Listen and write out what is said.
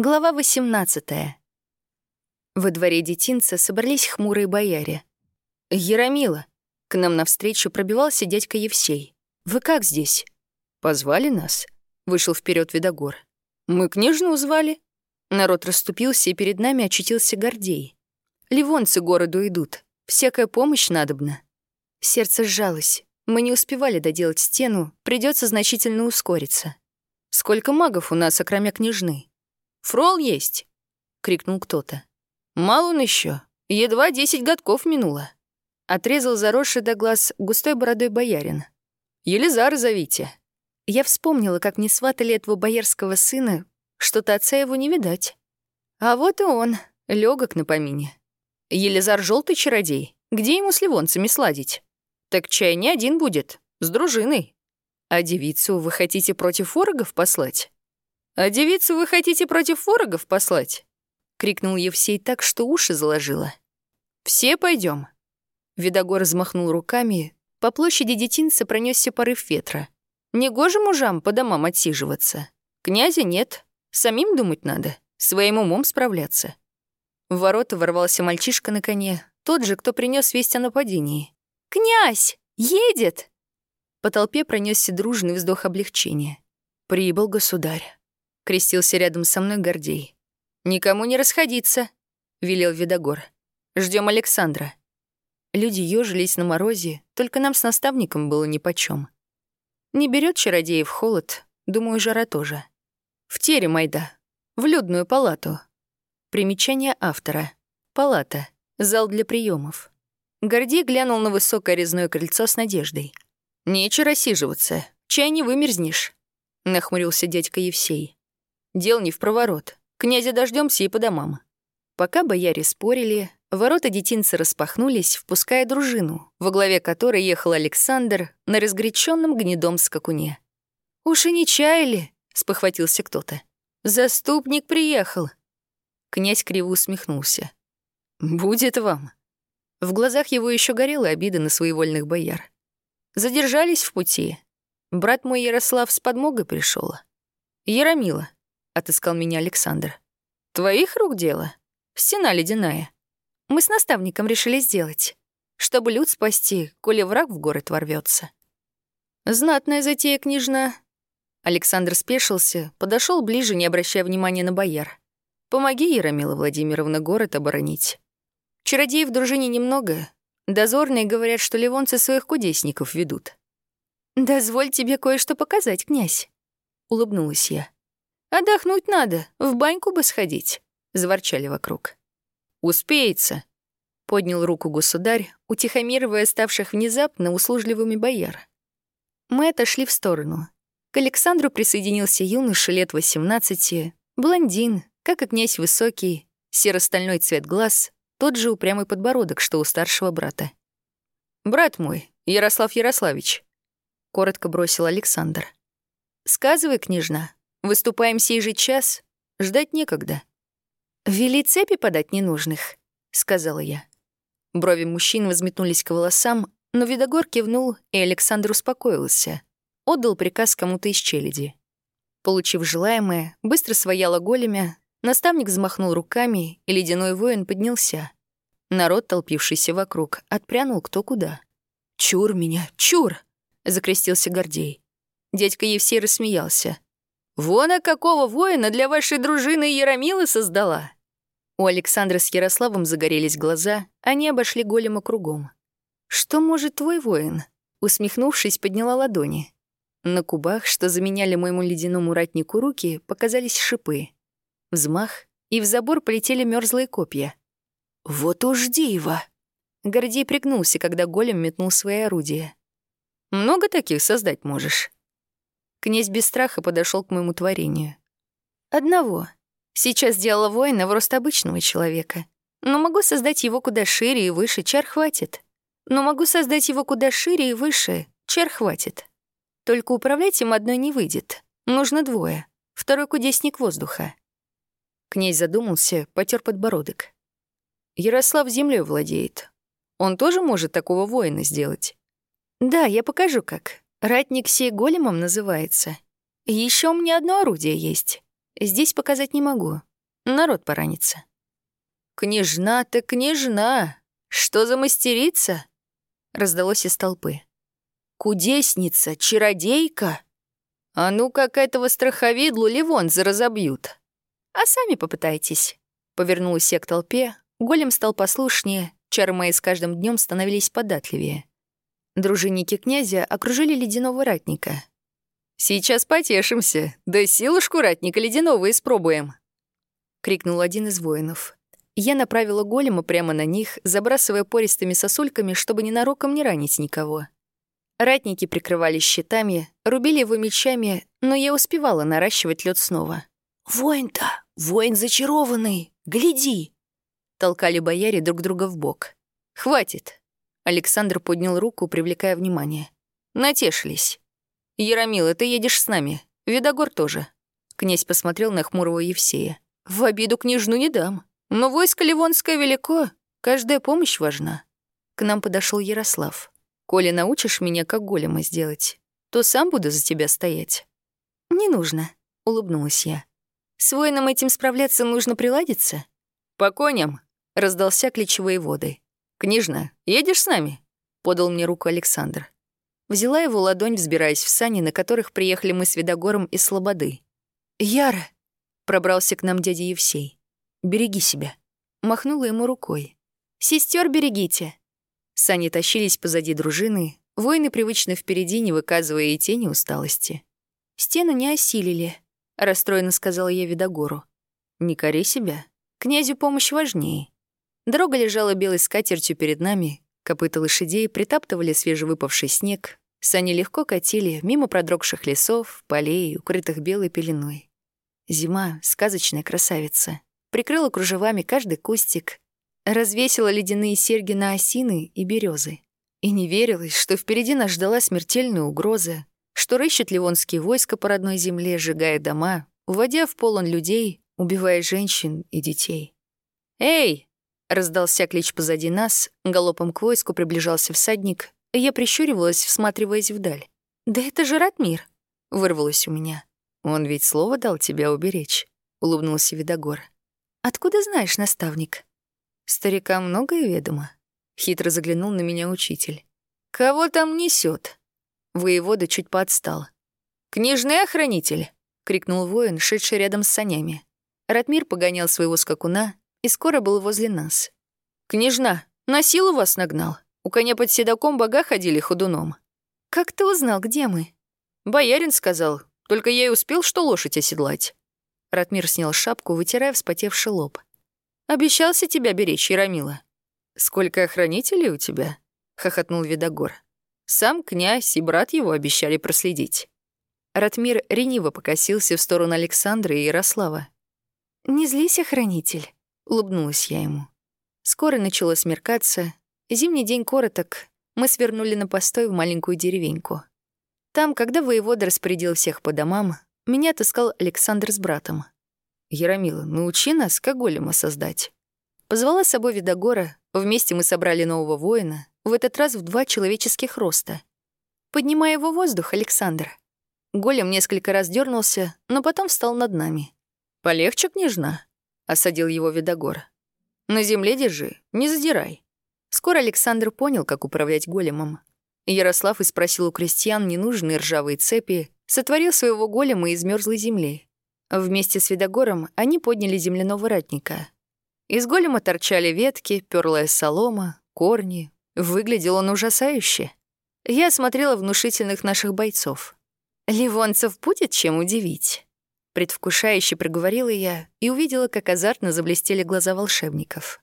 Глава 18. Во дворе детинца собрались хмурые бояре. «Яромила!» К нам навстречу пробивался дядька Евсей. «Вы как здесь?» «Позвали нас?» Вышел вперед Видогор. «Мы княжну звали?» Народ расступился, и перед нами очутился Гордей. «Ливонцы городу идут. Всякая помощь надобна». Сердце сжалось. Мы не успевали доделать стену, придется значительно ускориться. «Сколько магов у нас, окромя княжны?» Фрол есть!» — крикнул кто-то. «Мал он еще. Едва десять годков минуло». Отрезал заросший до глаз густой бородой боярин. «Елизар зовите». Я вспомнила, как мне сватали этого боярского сына, что-то отца его не видать. А вот и он, легок на помине. Елизар желтый чародей, где ему с ливонцами сладить? Так чай не один будет, с дружиной. А девицу вы хотите против ворогов послать? «А девицу вы хотите против ворогов послать?» — крикнул Евсей так, что уши заложило. «Все пойдем. Видогор взмахнул руками. По площади детинца пронесся порыв ветра. Негоже мужам по домам отсиживаться. Князя нет. Самим думать надо. Своим умом справляться. В ворота ворвался мальчишка на коне, тот же, кто принес весть о нападении. «Князь! Едет!» По толпе пронесся дружный вздох облегчения. «Прибыл государь» крестился рядом со мной Гордей. «Никому не расходиться», — велел Видогор. Ждем Александра». Люди ёжились на морозе, только нам с наставником было нипочём. Не берет чародеев холод, думаю, жара тоже. В тере майда, в людную палату. Примечание автора. Палата. Зал для приемов. Гордей глянул на высокое резное крыльцо с надеждой. «Нечего рассиживаться, чай не вымерзнешь», — нахмурился дядька Евсей. Дел не в проворот. Князя дождемся и по домам. Пока бояре спорили, ворота детинца распахнулись, впуская дружину, во главе которой ехал Александр на разгоряченном гнедом скакуне. «Уж и не чаяли», — спохватился кто-то. «Заступник приехал». Князь криво усмехнулся. «Будет вам». В глазах его еще горела обида на своевольных бояр. Задержались в пути. Брат мой Ярослав с подмогой пришел. Яромила, отыскал меня Александр. «Твоих рук дело? Стена ледяная. Мы с наставником решили сделать, чтобы люд спасти, коли враг в город ворвется. «Знатная затея, княжна». Александр спешился, подошел ближе, не обращая внимания на бояр. «Помоги, Яромила Владимировна, город оборонить. Чародеев в дружине немного. Дозорные говорят, что ливонцы своих кудесников ведут». «Дозволь тебе кое-что показать, князь», — улыбнулась я. «Отдохнуть надо, в баньку бы сходить», — заворчали вокруг. «Успеется», — поднял руку государь, утихомиривая ставших внезапно услужливыми бояр. Мы отошли в сторону. К Александру присоединился юноша лет 18, блондин, как и князь высокий, серо-стальной цвет глаз, тот же упрямый подбородок, что у старшего брата. «Брат мой, Ярослав Ярославич», — коротко бросил Александр. «Сказывай, княжна, Выступаем сей же час, ждать некогда. «Вели цепи подать ненужных», — сказала я. Брови мужчин взметнулись к волосам, но Видогор кивнул, и Александр успокоился. Отдал приказ кому-то из челяди. Получив желаемое, быстро свояла големя, наставник взмахнул руками, и ледяной воин поднялся. Народ, толпившийся вокруг, отпрянул кто куда. «Чур меня, чур!» — закрестился Гордей. Дядька Евсей рассмеялся. Вон, а какого воина для вашей дружины Яромилы создала!» У Александра с Ярославом загорелись глаза, они обошли голема кругом. «Что может твой воин?» Усмехнувшись, подняла ладони. На кубах, что заменяли моему ледяному ратнику руки, показались шипы. Взмах, и в забор полетели мерзлые копья. «Вот уж диво!» Гордей пригнулся, когда голем метнул свои орудия. «Много таких создать можешь?» Князь без страха подошел к моему творению. Одного. Сейчас сделала воина в рост обычного человека. Но могу создать его куда шире и выше, чар хватит. Но могу создать его куда шире и выше, чар хватит. Только управлять им одной не выйдет. Нужно двое. Второй кудесник воздуха. Князь задумался, потер подбородок. Ярослав землей владеет. Он тоже может такого воина сделать? Да, я покажу как. Ратник сей големом называется. Еще у меня одно орудие есть. Здесь показать не могу. народ поранится. «Княжна-то княжна! Что за мастерица?» Раздалось из толпы. «Кудесница, чародейка? А ну как этого страховидлу Ливонза разобьют!» «А сами попытайтесь», — повернулась я к толпе, голем стал послушнее, чары мои с каждым днем становились податливее. Дружинники князя окружили ледяного ратника. «Сейчас потешимся, да силушку ратника ледяного испробуем!» — крикнул один из воинов. Я направила голема прямо на них, забрасывая пористыми сосульками, чтобы ненароком не ранить никого. Ратники прикрывались щитами, рубили его мечами, но я успевала наращивать лед снова. «Воин-то! Воин зачарованный! Гляди!» Толкали бояре друг друга в бок. «Хватит!» Александр поднял руку, привлекая внимание. «Натешились. Яромила, ты едешь с нами. Видогор тоже». Князь посмотрел на хмурого Евсея. «В обиду княжну не дам. Но войско Ливонское велико, каждая помощь важна». К нам подошел Ярослав. «Коли научишь меня, как голема сделать, то сам буду за тебя стоять». «Не нужно», — улыбнулась я. «С воином этим справляться нужно приладиться». «По коням», — раздался клич воды. «Княжна, едешь с нами?» — подал мне руку Александр. Взяла его ладонь, взбираясь в сани, на которых приехали мы с Видогором из Слободы. «Яра!» — пробрался к нам дядя Евсей. «Береги себя!» — махнула ему рукой. Сестер берегите!» Сани тащились позади дружины, воины привычно впереди, не выказывая и тени усталости. «Стены не осилили», — расстроенно сказала я Видогору. «Не кори себя. Князю помощь важнее». Дорога лежала белой скатертью перед нами, копыта лошадей притаптывали свежевыпавший снег, сани легко катили мимо продрогших лесов, полей, укрытых белой пеленой. Зима — сказочная красавица. Прикрыла кружевами каждый кустик, развесила ледяные серьги на осины и березы. И не верилось, что впереди нас ждала смертельная угроза, что рыщет ливонские войска по родной земле, сжигая дома, уводя в полон людей, убивая женщин и детей. «Эй!» Раздался клич позади нас, галопом к войску приближался всадник, и я прищуривалась, всматриваясь вдаль. «Да это же Ратмир!» — вырвалось у меня. «Он ведь слово дал тебя уберечь», — улыбнулся Видогор. «Откуда знаешь, наставник?» «Старика многое ведомо», — хитро заглянул на меня учитель. «Кого там несет? Воевода чуть подстал. «Книжный охранитель!» — крикнул воин, шедший рядом с санями. Ратмир погонял своего скакуна, и скоро был возле нас. «Княжна, на силу вас нагнал. У коня под седаком бога ходили ходуном». «Как ты узнал, где мы?» «Боярин сказал. Только я и успел, что лошадь оседлать». Ратмир снял шапку, вытирая вспотевший лоб. «Обещался тебя беречь, Яромила». «Сколько охранителей у тебя?» — хохотнул Видогор. «Сам князь и брат его обещали проследить». Ратмир рениво покосился в сторону Александра и Ярослава. «Не злись, охранитель. Улыбнулась я ему. Скоро начало смеркаться. Зимний день короток. Мы свернули на постой в маленькую деревеньку. Там, когда воевода распорядил всех по домам, меня отыскал Александр с братом. «Яромила, научи нас, как голема создать». Позвала с собой Видогора, вместе мы собрали нового воина, в этот раз в два человеческих роста. Поднимая его в воздух, Александр. Голем несколько раз дернулся, но потом встал над нами. «Полегче, княжна?» Осадил его Видогор. «На земле держи, не задирай». Скоро Александр понял, как управлять големом. Ярослав и спросил у крестьян ненужные ржавые цепи, сотворил своего голема из мерзлой земли. Вместе с Видогором они подняли земляного ратника. Из голема торчали ветки, перлая солома, корни. Выглядел он ужасающе. Я смотрела внушительных наших бойцов. Ливонцев будет чем удивить. Предвкушающе проговорила я и увидела, как азартно заблестели глаза волшебников.